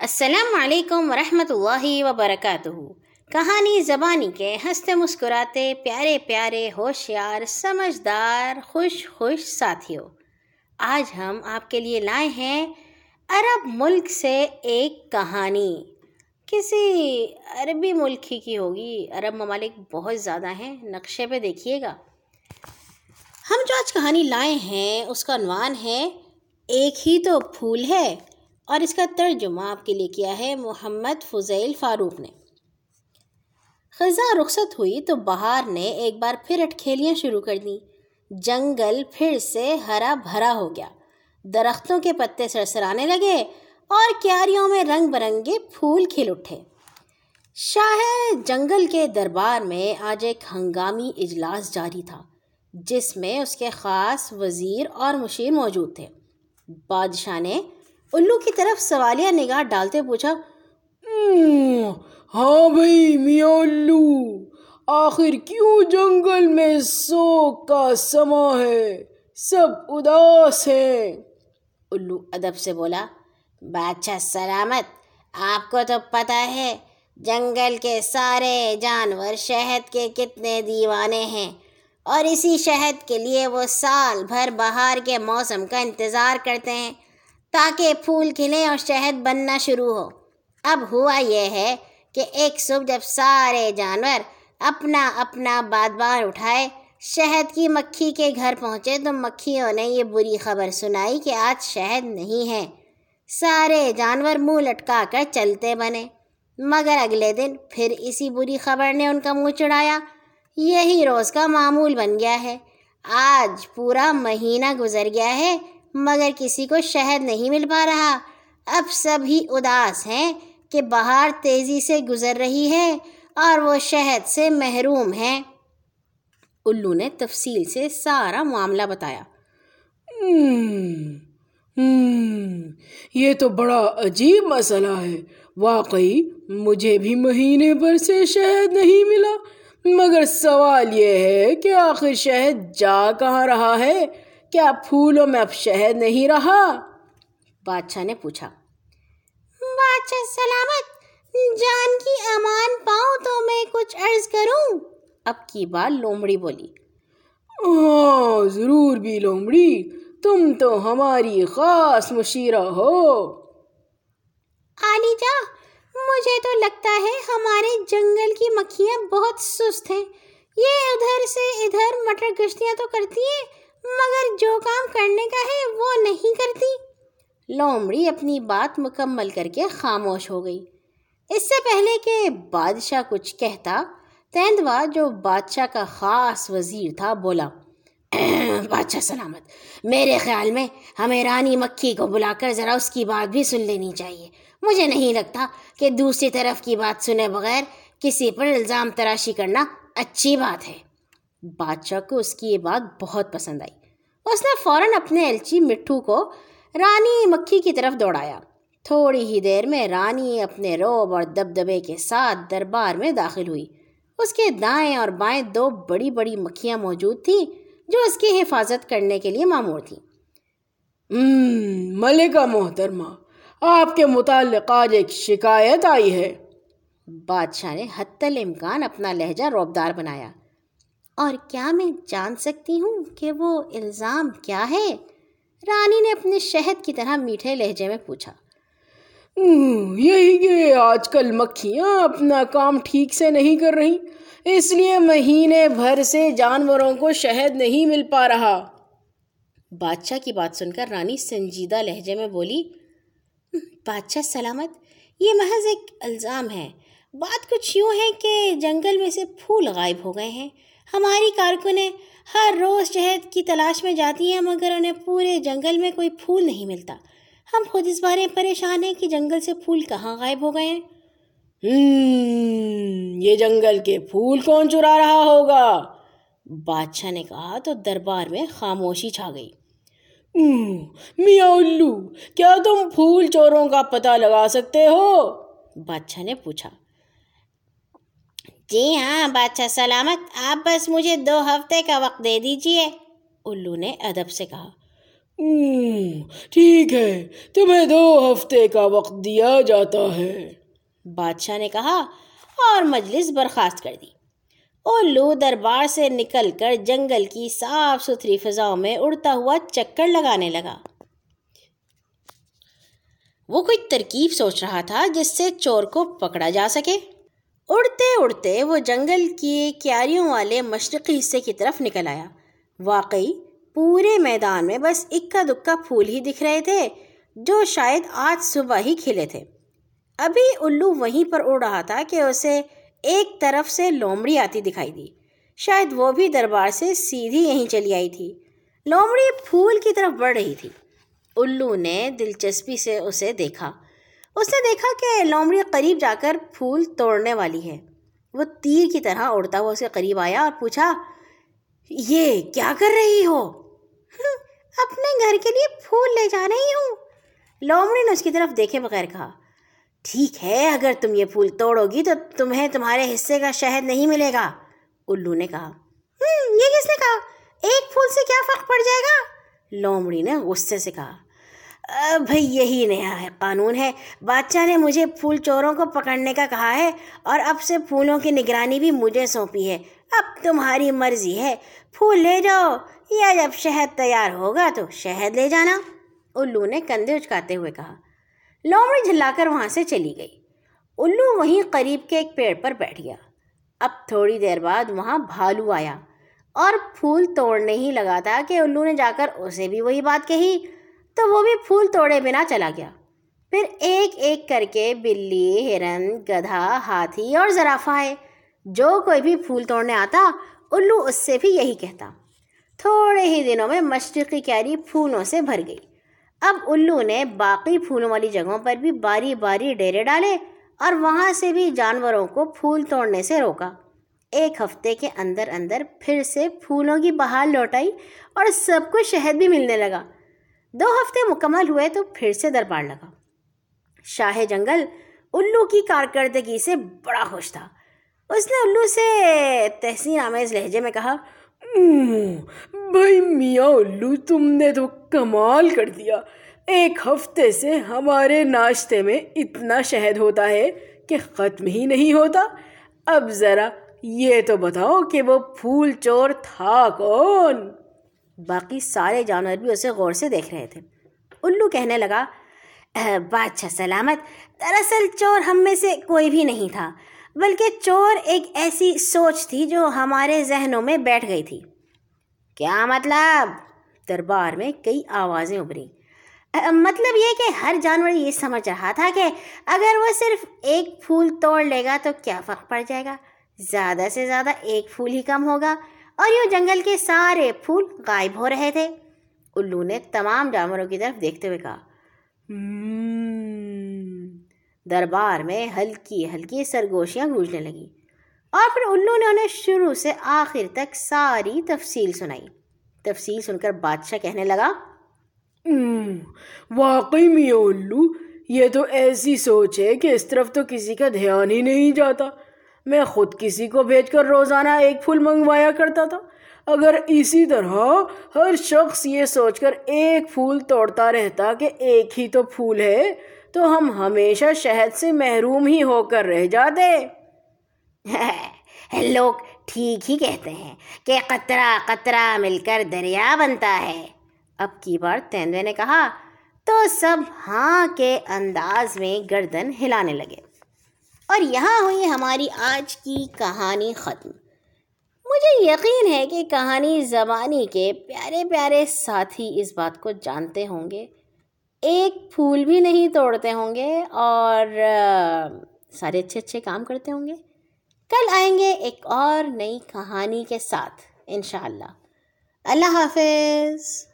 السلام علیکم ورحمۃ اللہ وبرکاتہ۔ کہانی زبانی کے ہنستے مسکراتے پیارے پیارے ہوشیار، سمجھدار، خوش خوش ساتھیوں آج ہم آپ کے لیے لائے ہیں عرب ملک سے ایک کہانی۔ کسی عربی ملک ہی کی ہوگی۔ عرب ممالک بہت زیادہ ہیں، نقشے پہ دیکھیے گا۔ ہم جو آج کہانی لائے ہیں، اس کا عنوان ہے، ایک ہی تو پھول ہے۔ اور اس کا ترجمہ آپ کے لیے کیا ہے، محمد فضیل فاروق نے۔ خزاں رخصت ہوئی تو بہار نے ایک بار پھر اٹکھیلیاں شروع کر دیں۔ جنگل پھر سے ہرا بھرا ہو گیا۔ درختوں کے پتے سرسرانے لگے اور کیاریوں میں رنگ برنگے پھول کھل اٹھے۔ شاہ جنگل کے دربار میں آج ایک ہنگامی اجلاس جاری تھا، جس میں اس کے خاص وزیر اور مشیر موجود تھے۔ بادشاہ نے الو کی طرف سوالیہ نگاہ ڈالتے پوچھا ہاں بھائی میاں الو، آخر کیوں جنگل میں سوک کا سما ہے؟ سب اداس ہیں۔ الو ادب سے بولا، بادشاہ سلامت، آپ کو تو پتہ ہے، جنگل کے سارے جانور شہد کے کتنے دیوانے ہیں۔ اور اسی شہد کے لیے وہ سال بھر بہار کے موسم کا انتظار کرتے ہیں۔ تاکہ پھول کھلیں اور شہد بننا شروع ہو۔ اب ہوا یہ ہے کہ ایک صبح جب سارے جانور اپنا اپنا بادبان اٹھائے، شہد کی مکھی کے گھر پہنچے تو مکھیوں نے یہ بری خبر سنائی کہ آج شہد نہیں ہے۔ سارے جانور منہ لٹکا کر چلتے بنے۔ مگر اگلے دن پھر اسی بری خبر نے ان کا منہ چڑھایا۔ یہی روز کا معمول بن گیا ہے۔ آج پورا مہینہ گزر گیا ہے۔ مگر کسی کو شہد نہیں مل پا رہا۔ اب سبھی اداس ہیں کہ بہار تیزی سے گزر رہی ہے اور وہ شہد سے محروم ہیں۔ الو نے تفصیل سے سارا معاملہ بتایا۔ یہ تو بڑا عجیب مسئلہ ہے۔ واقعی مجھے بھی مہینے پر سے شہد نہیں ملا، مگر سوال یہ ہے کہ آخر شہد جا کہاں رہا ہے؟ کیا پھولوں میں اب شہد نہیں رہا؟ بادشاہ نے پوچھا بادشاہ سلامت جان کی امان پاؤں تو میں کچھ عرض کروں؟ اب کی بار لومڑی بولی ہاں ضرور بھی لومڑی تم تو ہماری خاص مشیرہ ہو۔ عالی جا مجھے تو لگتا ہے ہمارے جنگل کی مکھیاں بہت سست ہیں۔ یہ ادھر سے ادھر مٹر گشتیاں تو کرتی ہیں مگر جو کام کرنے کا ہے وہ نہیں کرتی۔ لومڑی اپنی بات مکمل کر کے خاموش ہو گئی۔ اس سے پہلے کہ بادشاہ کچھ کہتا، تیندوا جو بادشاہ کا خاص وزیر تھا بولا، بادشاہ سلامت، میرے خیال میں ہمیں رانی مکھی کو بلا کر ذرا اس کی بات بھی سن لینی چاہیے۔ مجھے نہیں لگتا کہ دوسری طرف کی بات سنے بغیر کسی پر الزام تراشی کرنا اچھی بات ہے۔ بادشاہ کو اس کی یہ بات بہت پسند آئی۔ اس نے فوراً اپنے الچی مٹھو کو رانی مکھی کی طرف دوڑایا۔ تھوڑی ہی دیر میں رانی اپنے روب اور دبدبے کے ساتھ دربار میں داخل ہوئی۔ اس کے دائیں اور بائیں دو بڑی بڑی مکھیاں موجود تھیں جو اس کی حفاظت کرنے کے لیے معمور تھیں۔ ملکہ محترمہ آپ کے متعلق آج ایک شکایت آئی ہے۔ بادشاہ نے حت الامکان اپنا لہجہ روبدار بنایا۔ اور کیا میں جان سکتی ہوں کہ وہ الزام کیا ہے؟ رانی نے اپنے شہد کی طرح میٹھے لہجے میں پوچھا۔ یہی کہ آج کل مکھیاں اپنا کام ٹھیک سے نہیں کر رہی، اس لیے مہینے بھر سے جانوروں کو شہد نہیں مل پا رہا۔ بادشاہ کی بات سن کر رانی سنجیدہ لہجے میں بولی، بادشاہ سلامت، یہ محض ایک الزام ہے۔ بات کچھ یوں ہے کہ جنگل میں سے پھول غائب ہو گئے ہیں۔ ہماری کارکنیں ہر روز شہد کی تلاش میں جاتی ہیں مگر انہیں پورے جنگل میں کوئی پھول نہیں ملتا۔ ہم خود اس بارے پریشان ہیں کہ جنگل سے پھول کہاں غائب ہو گئے ہیں۔ یہ جنگل کے پھول کون چرا رہا ہوگا؟ بادشاہ نے کہا تو دربار میں خاموشی چھا گئی۔ میاں الو کیا تم پھول چوروں کا پتہ لگا سکتے ہو؟ بادشاہ نے پوچھا۔ جی ہاں بادشاہ سلامت، آپ بس مجھے دو ہفتے کا وقت دے دیجیے الو نے ادب سے کہا۔ ٹھیک ہے، تمہیں دو ہفتے کا وقت دیا جاتا ہے۔ بادشاہ نے کہا، اور مجلس برخاست کر دی۔ الو دربار سے نکل کر جنگل کی صاف ستھری فضاؤں میں اڑتا ہوا چکر لگانے لگا۔ وہ کوئی ترکیب سوچ رہا تھا جس سے چور کو پکڑا جا سکے۔ اڑتے اڑتے وہ جنگل کی کیاریوں والے مشرقی حصے کی طرف نکل آیا۔ واقعی پورے میدان میں بس اکا دکا پھول ہی دکھ رہے تھے جو شاید آج صبح ہی کھلے تھے۔ ابھی الو وہیں پر اڑ رہا تھا کہ اسے ایک طرف سے لومڑی آتی دکھائی دی۔ شاید وہ بھی دربار سے سیدھی یہیں چلی آئی تھی۔ لومڑی پھول کی طرف بڑھ رہی تھی۔ الو نے دلچسپی سے اسے دیکھا۔ اس نے دیکھا کہ لومڑی قریب جا کر پھول توڑنے والی ہے۔ وہ تیر کی طرح اڑتا ہوا اسے قریب آیا اور پوچھا، یہ کیا کر رہی ہو؟ اپنے گھر کے لیے پھول لے جا رہی ہوں۔ لومڑی نے اس کی طرف دیکھے بغیر کہا، ٹھیک ہے، اگر تم یہ پھول توڑو گی تو تمہیں تمہارے حصے کا شہد نہیں ملے گا۔ الو نے کہا یہ کس نے کہا؟ ایک پھول سے کیا فرق پڑ جائے گا؟ لومڑی نے غصے سے کہا بھائی یہی نیا ہے، قانون ہے۔ بادشاہ نے مجھے پھول چوروں کو پکڑنے کا کہا ہے اور اب سے پھولوں کی نگرانی بھی مجھے سونپی ہے۔ اب تمہاری مرضی ہے۔ پھول لے جاؤ۔ یا جب شہد تیار ہوگا تو شہد لے جانا۔ الو نے کندھے اچکاتے ہوئے کہا۔ لومڑی جھلا کر وہاں سے چلی گئی۔ الو وہیں قریب کے ایک پیڑ پر بیٹھ گیا۔ اب تھوڑی دیر بعد وہاں بھالو آیا۔ اور پھول توڑنے ہی لگا تھا کہ الو نے جا کر اسے بھی وہی بات کہی۔ تو وہ بھی پھول توڑے بنا چلا گیا۔ پھر ایک ایک کر کے بلی، ہرن، گدھا، ہاتھی اور زرافہ آئے جو کوئی بھی پھول توڑنے آتا، الو اس سے بھی یہی کہتا۔ تھوڑے ہی دنوں میں مشرقی کیاری پھولوں سے بھر گئی۔ اب الو نے باقی پھولوں والی جگہوں پر بھی باری باری ڈیرے ڈالے اور وہاں سے بھی جانوروں کو پھول توڑنے سے روکا۔ ایک ہفتے کے اندر اندر پھر سے پھولوں کی بہار لوٹائی اور سب کو شہد بھی ملنے لگا۔ دو ہفتے مکمل ہوئے تو پھر سے دربار لگا۔ شاہ جنگل الو کی کارکردگی سے بڑا خوش تھا۔ اس نے الو سے تحسین آمیز لہجے میں کہا بھائی میاں الو، تم نے تو کمال کر دیا۔ ایک ہفتے سے ہمارے ناشتے میں اتنا شہد ہوتا ہے کہ ختم ہی نہیں ہوتا۔ اب ذرا یہ تو بتاؤ کہ وہ پھول چور تھا کون؟ باقی سارے جانور بھی اسے غور سے دیکھ رہے تھے۔ الو کہنے لگا بادشاہ سلامت، دراصل چور ہم میں سے کوئی بھی نہیں تھا، بلکہ چور ایک ایسی سوچ تھی جو ہمارے ذہنوں میں بیٹھ گئی تھی۔ کیا مطلب؟ دربار میں کئی آوازیں ابری مطلب یہ کہ ہر جانور یہ سمجھ رہا تھا کہ اگر وہ صرف ایک پھول توڑ لے گا تو کیا فرق پڑ جائے گا؟ زیادہ سے زیادہ ایک پھول ہی کم ہوگا۔ اور یوں جنگل کے سارے پھول غائب ہو رہے تھے۔ الو نے تمام جانوروں کی طرف دیکھتے ہوئے کہا دربار میں ہلکی ہلکی سرگوشیاں گونجنے لگیں اور پھر الو نے انہیں شروع سے آخر تک ساری تفصیل سنائی۔ تفصیل سن کر بادشاہ کہنے لگا واقعی میاں الو یہ تو ایسی سوچ ہے کہ اس طرف تو کسی کا دھیان ہی نہیں جاتا۔ میں خود کسی کو بھیج کر روزانہ ایک پھول منگوایا کرتا تھا۔ اگر اسی طرح ہر شخص یہ سوچ کر ایک پھول توڑتا رہتا کہ ایک ہی تو پھول ہے، تو ہم ہمیشہ شہد سے محروم ہی ہو کر رہ جاتے۔ لوگ ٹھیک ہی کہتے ہیں کہ قطرہ قطرہ مل کر دریا بنتا ہے۔ اب کی بار تیندوے نے کہا، تو سب ہاں کے انداز میں گردن ہلانے لگے۔ اور یہاں ہوئی ہماری آج کی کہانی ختم۔ مجھے یقین ہے کہ کہانی زبانی کے پیارے پیارے ساتھی اس بات کو جانتے ہوں گے۔ ایک پھول بھی نہیں توڑتے ہوں گے اور سارے اچھے اچھے کام کرتے ہوں گے۔ کل آئیں گے ایک اور نئی کہانی کے ساتھ، انشاءاللہ۔ اللہ اللہ حافظ۔